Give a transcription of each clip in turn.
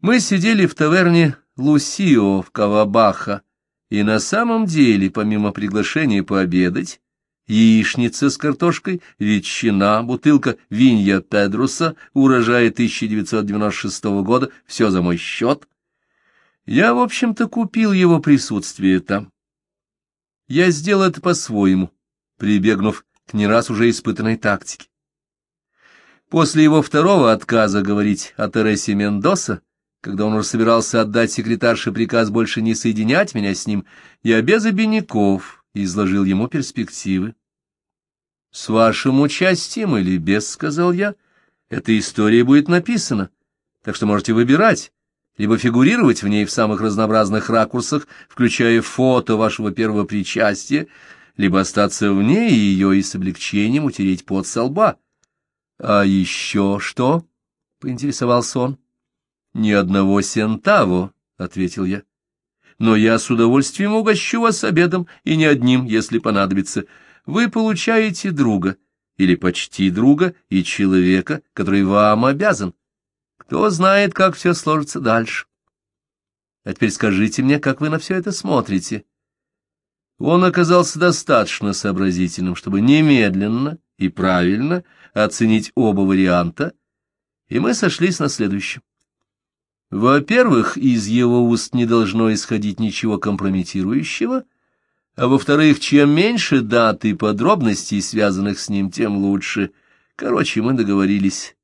Мы сидели в таверне Лусио в Кавабаха, и на самом деле, помимо приглашения пообедать, яичница с картошкой, ветчина, бутылка винья Педруса, урожая 1996 года, все за мой счет. Я, в общем-то, купил его присутствие там. Я сделал это по-своему, прибегнув к не раз уже испытанной тактике. После его второго отказа говорить о Тересе Мендоса, когда он уже собирался отдать секретарше приказ больше не соединять меня с ним, я без обиняков изложил ему перспективы. — С вашим участием или без, — сказал я, — эта история будет написана, так что можете выбирать, либо фигурировать в ней в самых разнообразных ракурсах, включая фото вашего первого причастия, либо остаться вне ее и с облегчением утереть пот со лба. — А еще что? — поинтересовался он. — Ни одного сентаво, — ответил я. — Но я с удовольствием угощу вас обедом, и не одним, если понадобится. Вы получаете друга, или почти друга, и человека, который вам обязан. Кто знает, как все сложится дальше. А теперь скажите мне, как вы на все это смотрите. Он оказался достаточно сообразительным, чтобы немедленно и правильно оценить оба варианта, и мы сошлись на следующем. Во-первых, из его уст не должно исходить ничего компрометирующего, а во-вторых, чем меньше дат и подробностей, связанных с ним, тем лучше. Короче, мы договорились.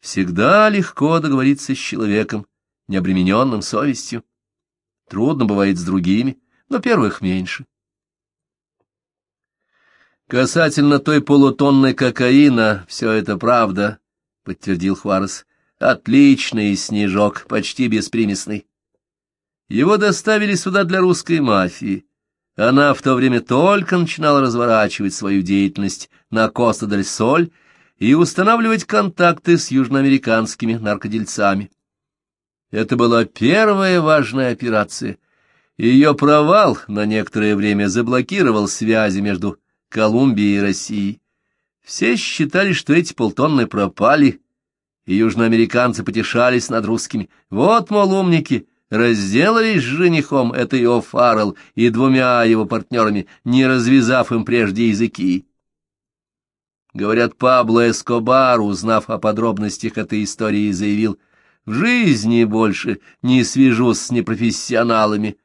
Всегда легко договориться с человеком, не обремененным совестью. Трудно бывает с другими, но первых меньше. Касательно той полутонны кокаина, все это правда, — подтвердил Хуарес. Отличный снежок, почти беспримесный. Его доставили сюда для русской мафии. Она в то время только начинала разворачивать свою деятельность на Коста-дель-Соль и устанавливать контакты с южноамериканскими наркодельцами. Это была первая важная операция. Ее провал на некоторое время заблокировал связи между Колумбии и России. Все считали, что эти полтонны пропали, и южноамериканцы потешались над русскими. Вот, мол, умники, разделались с женихом, это его Фаррелл, и двумя его партнерами, не развязав им прежде языки. Говорят, Пабло Эскобар, узнав о подробностях этой истории, заявил, «В жизни больше не свяжусь с непрофессионалами».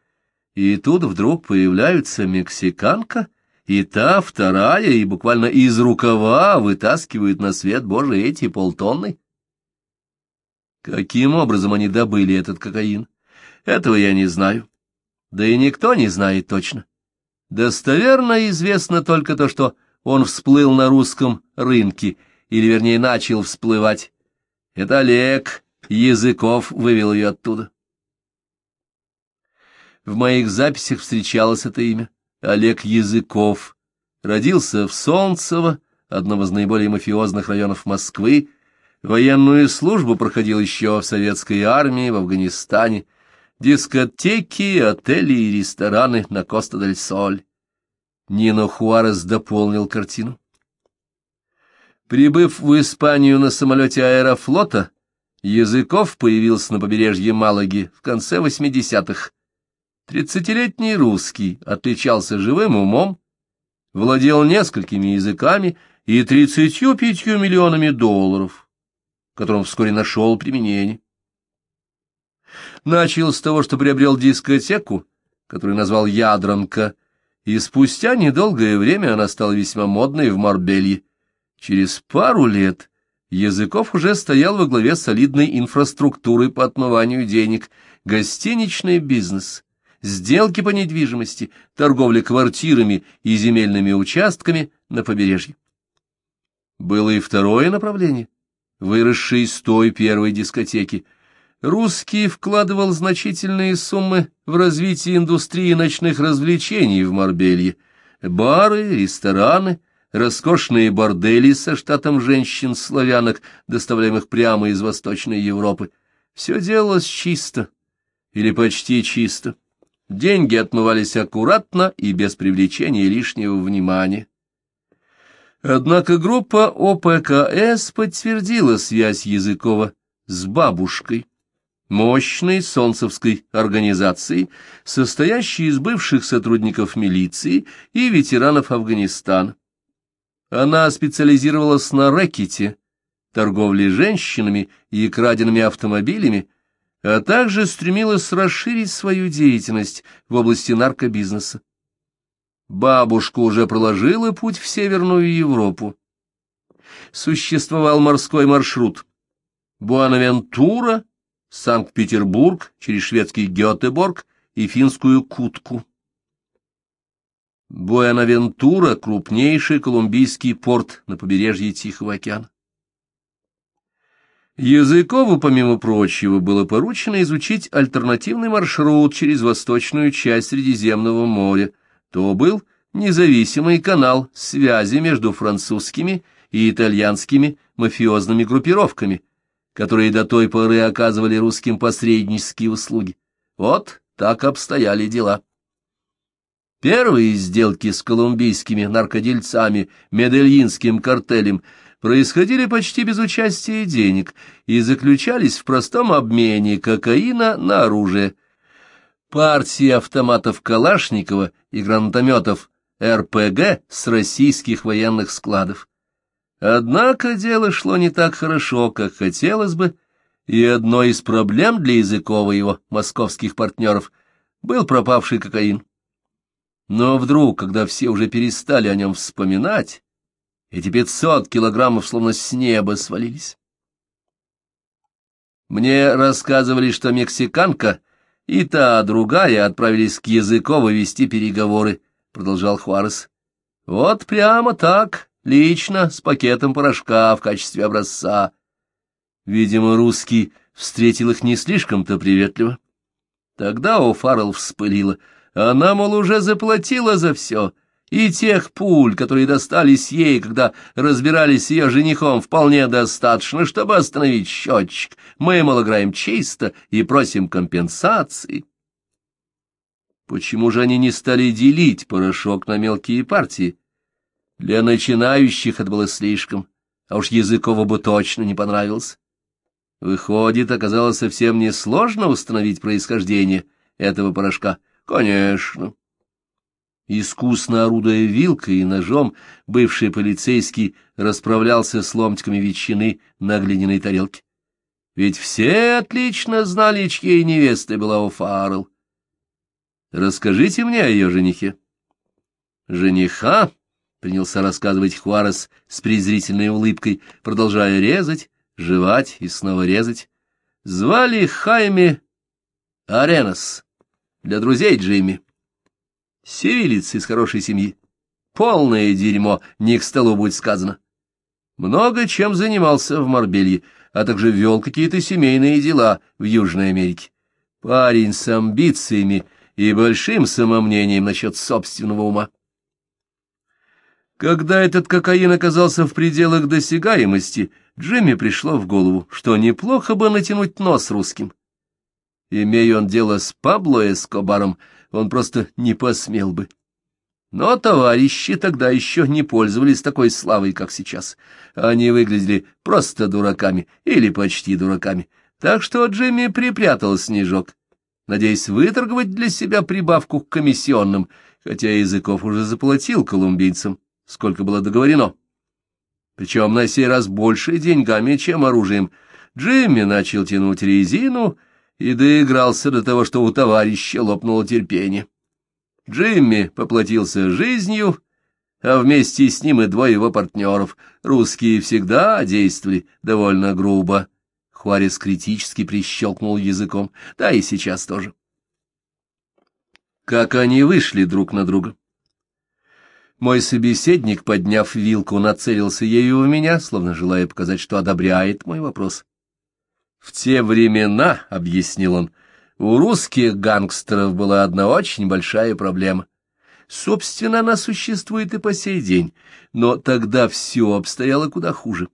И тут вдруг появляется мексиканка — и та, вторая, и буквально из рукава вытаскивают на свет Божий эти полтонны. Каким образом они добыли этот кокаин? Этого я не знаю. Да и никто не знает точно. Достоверно известно только то, что он всплыл на русском рынке, или, вернее, начал всплывать. Это Олег Языков вывел ее оттуда. В моих записях встречалось это имя. Олег Языков, родился в Солнцево, одном из наиболее мафиозных районов Москвы, военную службу проходил еще в советской армии в Афганистане, дискотеки, отели и рестораны на Коста-дель-Соль. Нино Хуарес дополнил картину. Прибыв в Испанию на самолете аэрофлота, Языков появился на побережье Малаги в конце 80-х, Тридцатилетний русский отличался живым умом, владел несколькими языками и тридцатью пятью миллионами долларов, которым вскоре нашел применение. Начал с того, что приобрел дискотеку, которую назвал «Ядранка», и спустя недолгое время она стала весьма модной в Марбелье. Через пару лет Языков уже стоял во главе солидной инфраструктуры по отмыванию денег, гостиничный бизнес — сделки по недвижимости, торговля квартирами и земельными участками на побережье. Было и второе направление, выросшее из той первой дискотеки. Русский вкладывал значительные суммы в развитие индустрии ночных развлечений в Марбелье. Бары, рестораны, роскошные бордели со штатом женщин-славянок, доставляемых прямо из Восточной Европы. Все делалось чисто или почти чисто. Деньги отмывались аккуратно и без привлечения лишнего внимания. Однако группа ОПКС подтвердила связь Языкова с бабушкой, мощной солнцевской организацией, состоящей из бывших сотрудников милиции и ветеранов Афганистана. Она специализировалась на рэкете, торговле женщинами и краденными автомобилями, а также стремилась расширить свою деятельность в области наркобизнеса. Бабушка уже проложила путь в Северную Европу. Существовал морской маршрут Буанавентура, Санкт-Петербург через шведский Гетеборг и финскую Кутку. Буэнавентура — крупнейший колумбийский порт на побережье Тихого океана. Языкову, помимо прочего, было поручено изучить альтернативный маршрут через восточную часть Средиземного моря. То был независимый канал связи между французскими и итальянскими мафиозными группировками, которые до той поры оказывали русским посреднические услуги. Вот так обстояли дела. Первые сделки с колумбийскими наркодельцами, медельинским картелем происходили почти без участия денег и заключались в простом обмене кокаина на оружие. Партии автоматов Калашникова и гранатометов РПГ с российских военных складов. Однако дело шло не так хорошо, как хотелось бы, и одной из проблем для Языкова и его московских партнеров был пропавший кокаин. Но вдруг, когда все уже перестали о нем вспоминать, эти пятьсот килограммов словно с неба свалились. Мне рассказывали, что мексиканка и та другая отправились к Языкову вести переговоры, — продолжал Хуарес. Вот прямо так, лично, с пакетом порошка в качестве образца. Видимо, русский встретил их не слишком-то приветливо. Тогда О'Фаррелл вспылила — она, мол, уже заплатила за все, и тех пуль, которые достались ей, когда разбирались с ее женихом, вполне достаточно, чтобы остановить счетчик. Мы, мол, играем чисто и просим компенсации. Почему же они не стали делить порошок на мелкие партии? Для начинающих это было слишком, а уж Языкову бы точно не понравилось. Выходит, оказалось совсем несложно установить происхождение этого порошка — Конечно. Искусно орудуя вилкой и ножом, бывший полицейский расправлялся с ломтиками ветчины на глиняной тарелке. Ведь все отлично знали, чьей невестой была О'Фаррелл. Расскажите мне о ее женихе. Жениха, — принялся рассказывать Хуарес с презрительной улыбкой, продолжая резать, жевать и снова резать, — звали Хайме Аренас для друзей Джимми. Сивилец из хорошей семьи. Полное дерьмо, не к столу будет сказано. Много чем занимался в Марбелье, а также вел какие-то семейные дела в Южной Америке. Парень с амбициями и большим самомнением насчет собственного ума. Когда этот кокаин оказался в пределах досягаемости, Джимми пришло в голову, что неплохо бы натянуть нос русским. Имея он дело с Пабло Эскобаром, он просто не посмел бы. Но товарищи тогда еще не пользовались такой славой, как сейчас. Они выглядели просто дураками или почти дураками. Так что Джимми припрятал снежок, надеясь выторговать для себя прибавку к комиссионным, хотя Языков уже заплатил колумбийцам, сколько было договорено. Причем на сей раз больше деньгами, чем оружием. Джимми начал тянуть резину — и доигрался до того, что у товарища лопнуло терпение. Джимми поплатился жизнью, а вместе с ним и двое его партнеров. Русские всегда действовали довольно грубо. Хуарес критически прищелкнул языком, да и сейчас тоже. Как они вышли друг на друга. Мой собеседник, подняв вилку, нацелился ею в меня, словно желая показать, что одобряет мой вопрос. В те времена, — объяснил он, — у русских гангстеров была одна очень большая проблема. Собственно, она существует и по сей день, но тогда все обстояло куда хуже.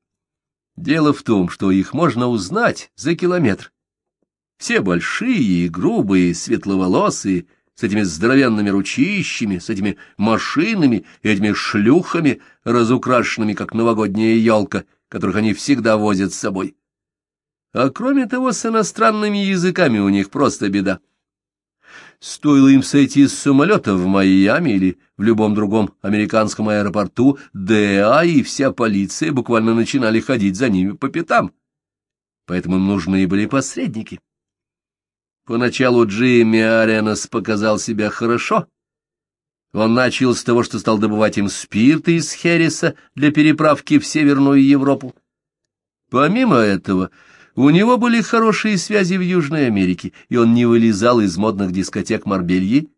Дело в том, что их можно узнать за километр. Все большие и грубые, светловолосые, с этими здоровенными ручищами, с этими машинами, этими шлюхами, разукрашенными, как новогодняя елка, которых они всегда возят с собой. А кроме того, с иностранными языками у них просто беда. Стоило им сойти с самолета в Майами или в любом другом американском аэропорту, ДА и вся полиция буквально начинали ходить за ними по пятам. Поэтому им нужны были посредники. Поначалу Джимми Аренас показал себя хорошо. Он начал с того, что стал добывать им спирт из Хереса для переправки в Северную Европу. Помимо этого, у него были хорошие связи в Южной Америке, и он не вылезал из модных дискотек Марбельи,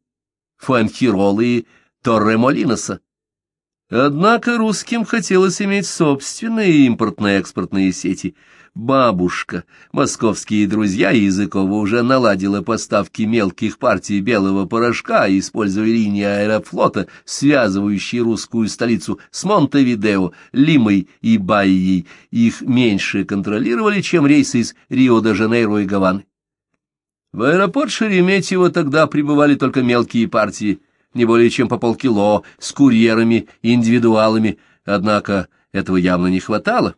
Фуэнхиролы и Торремолиноса. Однако русским хотелось иметь собственные импортно-экспортные сети — Бабушка, московские друзья Языкова уже наладила поставки мелких партий белого порошка, используя линии аэрофлота, связывающие русскую столицу с Монтевидео, Лимой и Баией. Их меньше контролировали, чем рейсы из Рио-де-Жанейро и Гаваны. В аэропорт Шереметьево тогда прибывали только мелкие партии, не более чем по полкило, с курьерами и индивидуалами, однако этого явно не хватало.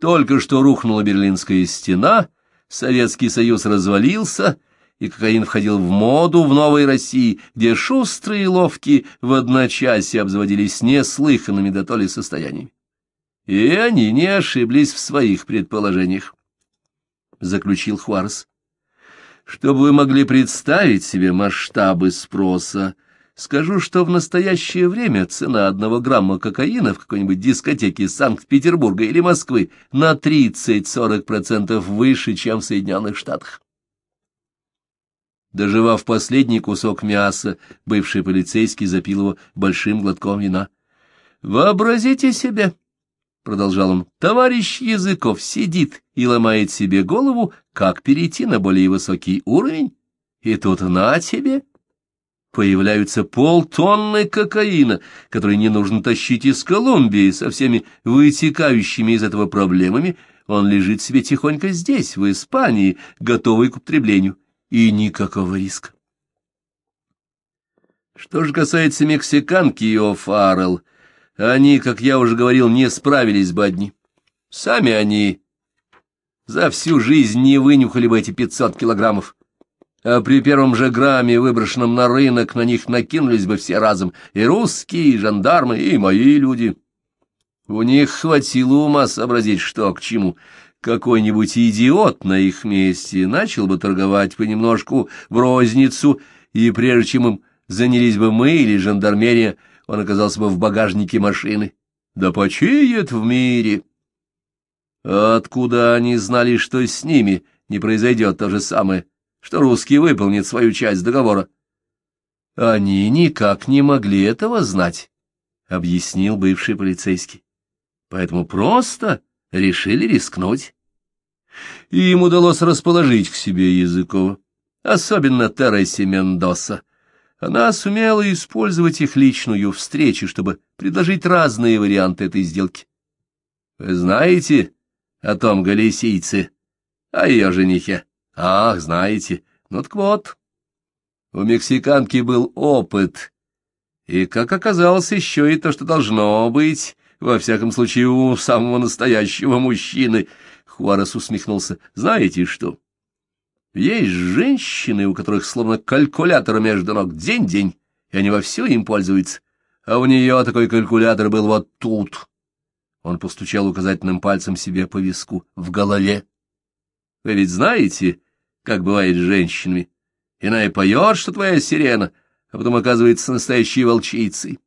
Только что рухнула Берлинская стена, Советский Союз развалился, и кокаин входил в моду в Новой России, где шустрые и ловкие в одночасье обзаводились неслыханными до то состояниями. И они не ошиблись в своих предположениях, — заключил Хуарес. Чтобы вы могли представить себе масштабы спроса, — Скажу, что в настоящее время цена одного грамма кокаина в какой-нибудь дискотеке Санкт-Петербурга или Москвы на 30-40% выше, чем в Соединенных Штатах. Доживав последний кусок мяса, бывший полицейский запил его большим глотком вина. «Вообразите себе!» — продолжал он. «Товарищ Языков сидит и ломает себе голову, как перейти на более высокий уровень, и тут на тебе!» Появляются полтонны кокаина, который не нужно тащить из Колумбии со всеми вытекающими из этого проблемами, он лежит себе тихонько здесь, в Испании, готовый к употреблению, и никакого риска. Что же касается мексиканки и О'Фаррелл, они, как я уже говорил, не справились бы одни. Сами они за всю жизнь не вынюхали бы эти пятьсот килограммов а при первом же грамме, выброшенном на рынок, на них накинулись бы все разом, и русские, и жандармы, и мои люди. У них хватило ума сообразить, что к чему. Какой-нибудь идиот на их месте начал бы торговать понемножку в розницу, и прежде чем им занялись бы мы или жандармерия, он оказался бы в багажнике машины. Да почиет в мире! откуда они знали, что с ними не произойдет то же самое? Что русский выполнит свою часть договора. Они никак не могли этого знать, — объяснил бывший полицейский. Поэтому просто решили рискнуть. И им удалось расположить к себе Языкова, особенно Тересе Мендоса. Она сумела использовать их личную встречу, чтобы предложить разные варианты этой сделки. Вы знаете о том галисийце, о ее женихе? Ах, знаете, ну так вот, у мексиканки был опыт, и, как оказалось, еще и то, что должно быть, во всяком случае, у самого настоящего мужчины. Хуарес усмехнулся. Знаете что? Есть женщины, у которых словно калькулятор между ног день-день, и они во все им пользуются. А у нее такой калькулятор был вот тут. Он постучал указательным пальцем себе по виску, в голове. Вы ведь знаете, как бывает с женщинами. Иная поет, что твоя сирена, а потом оказывается настоящей волчицей.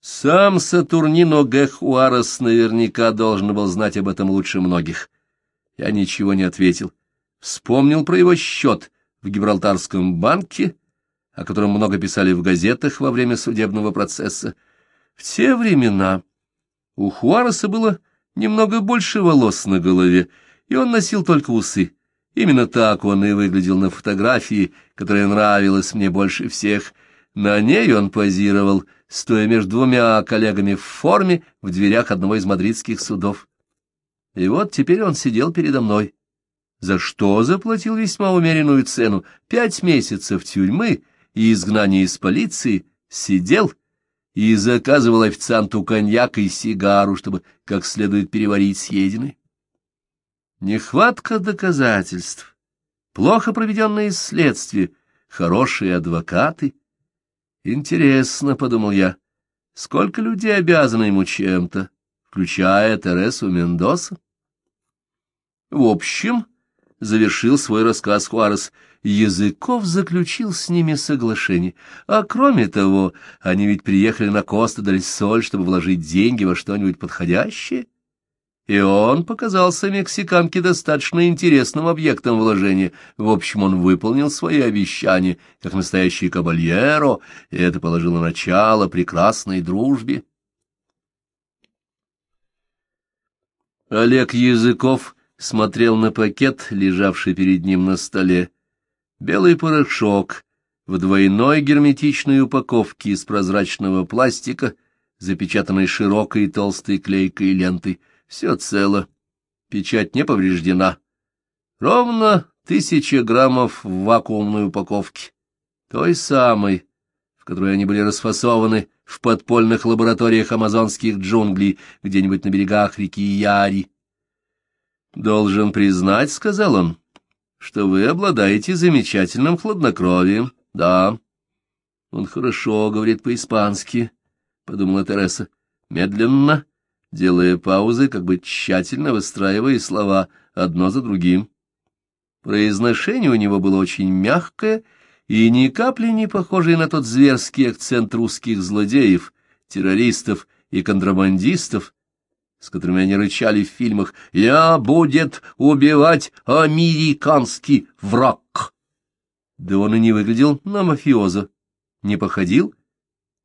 Сам Сатурнино Гехуарес наверняка должен был знать об этом лучше многих. Я ничего не ответил. Вспомнил про его счет в Гибралтарском банке, о котором много писали в газетах во время судебного процесса. В те времена у Хуареса было немного больше волос на голове, и он носил только усы. Именно так он и выглядел на фотографии, которая нравилась мне больше всех. На ней он позировал, стоя между двумя коллегами в форме в дверях одного из мадридских судов. И вот теперь он сидел передо мной. За что заплатил весьма умеренную цену? Пять месяцев тюрьмы и изгнание из полиции. Сидел и заказывал официанту коньяк и сигару, чтобы как следует переварить съеденный. Нехватка доказательств, плохо проведенные следствия, хорошие адвокаты. Интересно, — подумал я, — сколько людей обязаны ему чем-то, включая Тересу Мендоса? В общем, — завершил свой рассказ Хуарес, — Языков заключил с ними соглашение. А кроме того, они ведь приехали на Коста-дель-Соль, чтобы вложить деньги во что-нибудь подходящее. И он показался мексиканке достаточно интересным объектом вложения. В общем, он выполнил свои обещания, как настоящий кабальеро, и это положило начало прекрасной дружбе. Олег Языков смотрел на пакет, лежавший перед ним на столе. Белый порошок в двойной герметичной упаковке из прозрачного пластика, запечатанной широкой толстой клейкой лентой. Все цело, печать не повреждена. Ровно тысяча граммов в вакуумной упаковке, той самой, в которой они были расфасованы в подпольных лабораториях амазонских джунглей где-нибудь на берегах реки Яри. «Должен признать, — сказал он, — что вы обладаете замечательным хладнокровием. Да, он хорошо говорит по-испански, — подумала Тереса, медленно, делая паузы, как бы тщательно выстраивая слова одно за другим. Произношение у него было очень мягкое и ни капли не похожее на тот зверский акцент русских злодеев, террористов и контрабандистов, с которыми они рычали в фильмах «Я будет убивать американский враг». Да он и не выглядел на мафиоза, не походил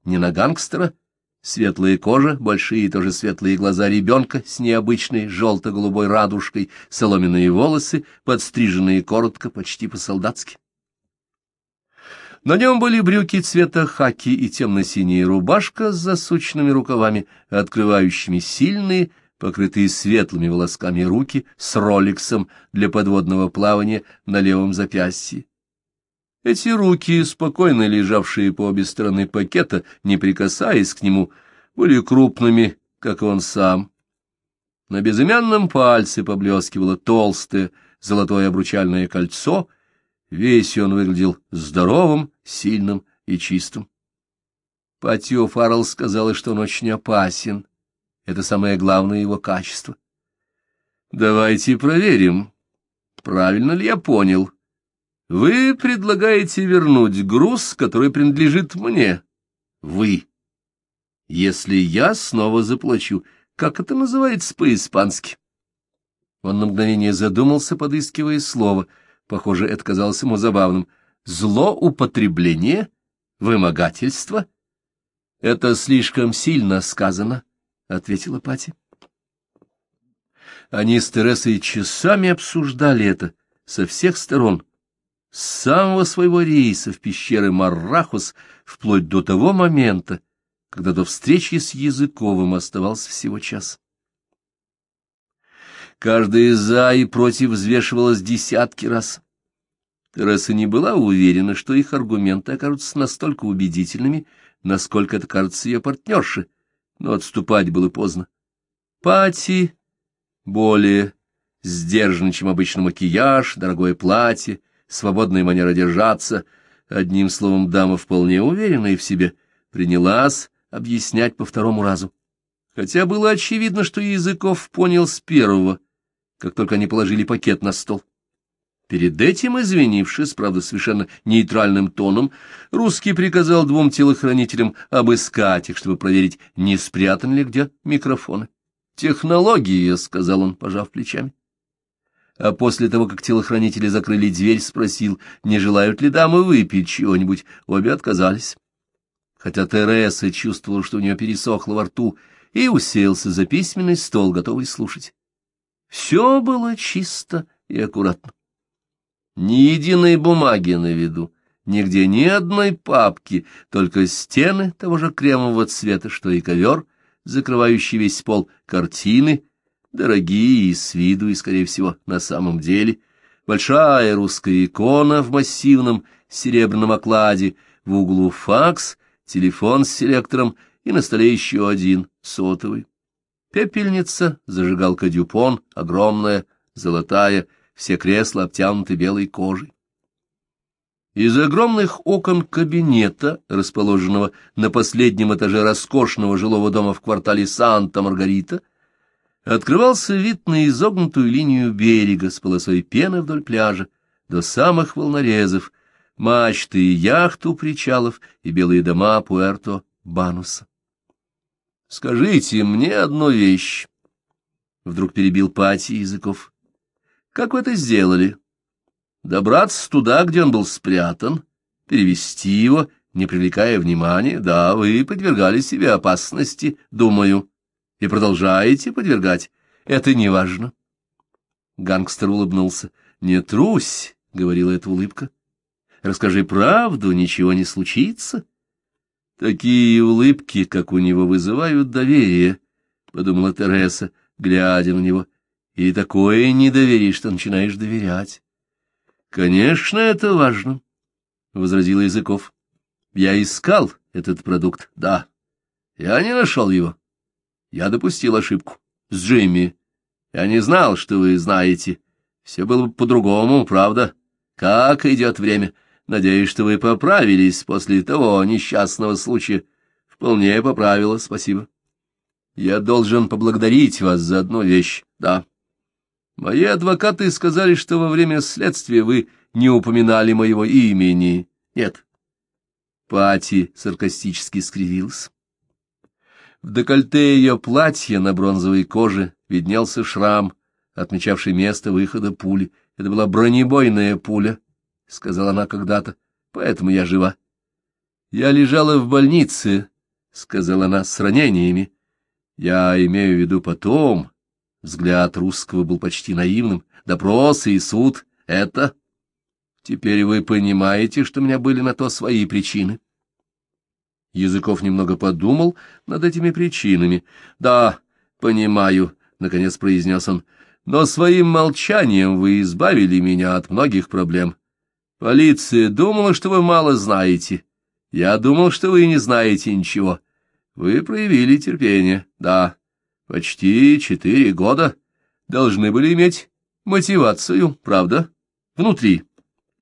ни на гангстера. Светлая кожа, большие тоже светлые глаза ребенка с необычной желто-голубой радужкой, соломенные волосы, подстриженные коротко, почти по-солдатски. На нем были брюки цвета хаки и темно-синяя рубашка с засученными рукавами, открывающими сильные, покрытые светлыми волосками руки с роликсом для подводного плавания на левом запястье. Эти руки, спокойно лежавшие по обе стороны пакета, не прикасаясь к нему, были крупными, как он сам. На безымянном пальце поблескивало толстое золотое обручальное кольцо — Весь он выглядел здоровым, сильным и чистым. Патио Фаррелл сказала, что он очень опасен. Это самое главное его качество. Давайте проверим, правильно ли я понял. Вы предлагаете вернуть груз, который принадлежит мне. Вы. Если я снова заплачу, как это называется по-испански? Он на мгновение задумался, подыскивая слово — Похоже, это казалось ему забавным. Злоупотребление? Вымогательство? — Это слишком сильно сказано, — ответила Пати. Они с Тересой часами обсуждали это со всех сторон, с самого своего рейса в пещеры Маррахус вплоть до того момента, когда до встречи с Языковым оставался всего час. Каждая «за» и «против» взвешивалась десятки раз. Тереса не была уверена, что их аргументы окажутся настолько убедительными, насколько это кажется ее партнерше, но отступать было поздно. Пати более сдержанный, чем обычно макияж, дорогое платье, свободная манера держаться, одним словом, дама вполне уверенная в себе, принялась объяснять по второму разу. Хотя было очевидно, что Языков понял с первого — как только они положили пакет на стол. Перед этим, извинившись, правда, совершенно нейтральным тоном, русский приказал двум телохранителям обыскать их, чтобы проверить, не спрятаны ли где микрофоны. «Технология», — сказал он, пожав плечами. А после того, как телохранители закрыли дверь, спросил, не желают ли дамы выпить чего-нибудь. Обе отказались. Хотя Тереса чувствовала, что у нее пересохло во рту, и уселся за письменный стол, готовый слушать. Все было чисто и аккуратно. Ни единой бумаги на виду, нигде ни одной папки, только стены того же кремового цвета, что и ковер, закрывающий весь пол, картины, дорогие с виду, и, скорее всего, на самом деле, большая русская икона в массивном серебряном окладе, в углу факс, телефон с селектором и на столе еще один, сотовый. Пепельница, зажигалка дюпон, огромная, золотая, все кресла обтянуты белой кожей. Из огромных окон кабинета, расположенного на последнем этаже роскошного жилого дома в квартале Санта-Маргарита, открывался вид на изогнутую линию берега с полосой пены вдоль пляжа, до самых волнорезов, мачты и яхту причалов и белые дома Пуэрто-Бануса. «Скажите мне одну вещь», — вдруг перебил Пати языков. «Как вы это сделали?» добраться туда, где он был спрятан, перевести его, не привлекая внимания, да, вы подвергали себе опасности, думаю, и продолжаете подвергать. Это не важно. Гангстер улыбнулся. «Не трусь», — говорила эта улыбка. «Расскажи правду, ничего не случится». Такие улыбки, как у него, вызывают доверие, — подумала Тереса, глядя на него. И такое недоверие, что начинаешь доверять. Конечно, это важно, — возразил Языков. Я искал этот продукт, да. Я не нашел его. Я допустил ошибку. С Джимми. Я не знал, что вы знаете. Все было бы по-другому, правда? Как идет время? Надеюсь, что вы поправились после того несчастного случая. Вполне поправила, спасибо. Я должен поблагодарить вас за одну вещь, да. Мои адвокаты сказали, что во время следствия вы не упоминали моего имени. Нет. Пати саркастически скривился. В декольте ее платья на бронзовой коже виднелся шрам, отмечавший место выхода пули. Это была бронебойная пуля, — сказала она когда-то, — поэтому я жива. Я лежала в больнице, — сказала она, — с ранениями. Я имею в виду потом, Взгляд русского был почти наивным. Допрос и суд — это... Теперь вы понимаете, что у меня были на то свои причины. Языков немного подумал над этими причинами. — Да, понимаю, — наконец произнес он, — но своим молчанием вы избавили меня от многих проблем. Полиция думала, что вы мало знаете. Я думал, что вы не знаете ничего. Вы проявили терпение, да. Почти четыре года должны были иметь мотивацию, правда? Внутри.